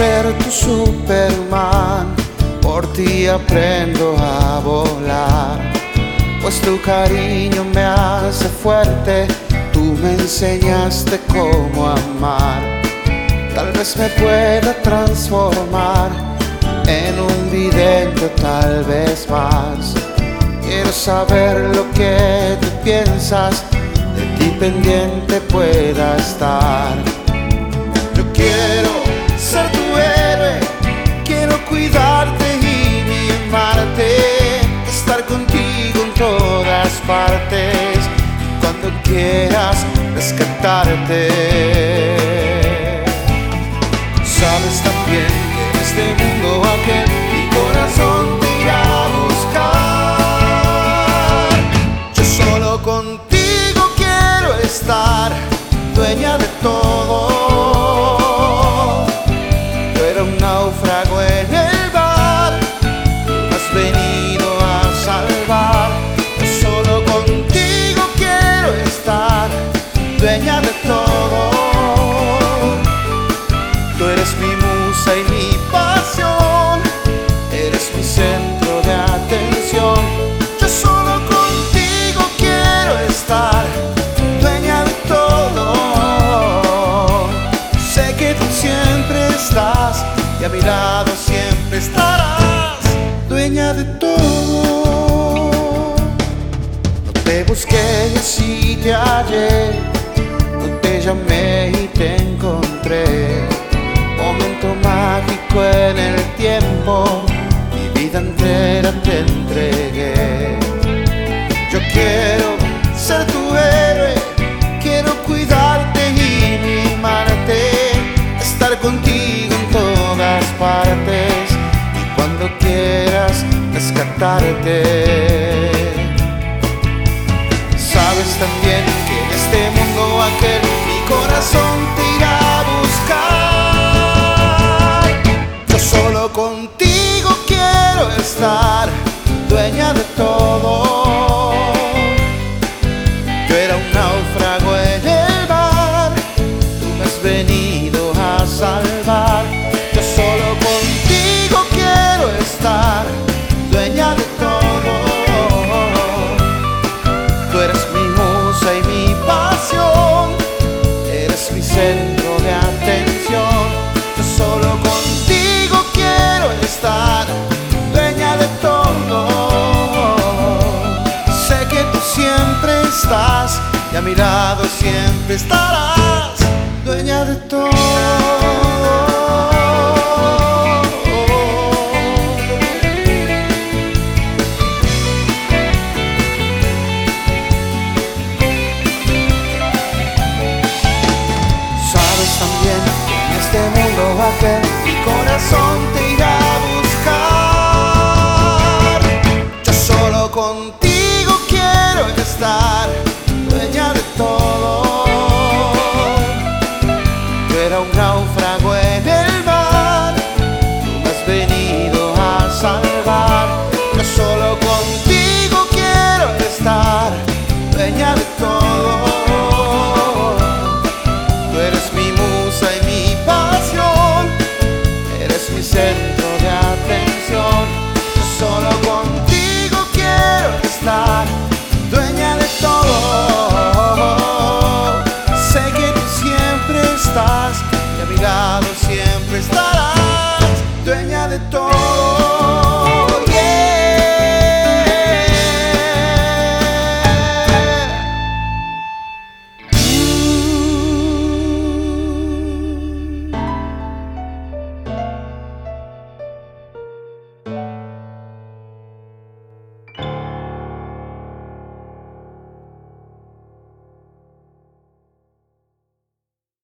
ser tu Superman, por ti aprendo a volar. Pues tu cariño me hace fuerte, tú me enseñaste cómo amar. Tal vez me pueda transformar en un vidente, tal vez más. Quiero saber lo que tú piensas, de ti pendiente pueda estar. Cuando quieras rescatarte. Sabes también que en este mundo aquel mi corazón te irá a buscar. Yo solo contigo quiero estar, dueña de todo. Y a mi lado siempre estarás, dueña de todo. No te busqué y así te hallé, no te llamé y te encontré momento mágico en el tiempo, Sabes también que en este mundo aquel mi corazón te irá y a mi lado siempre estarás, dueña de todo. Sabes también que en este mundo aquel mi corazón Tú eres mi musa y mi pasión, eres mi centro de atención. Solo contigo quiero estar, dueña de todo. Sé que tú siempre estás, y a mi lado siempre estarás, dueña de todo.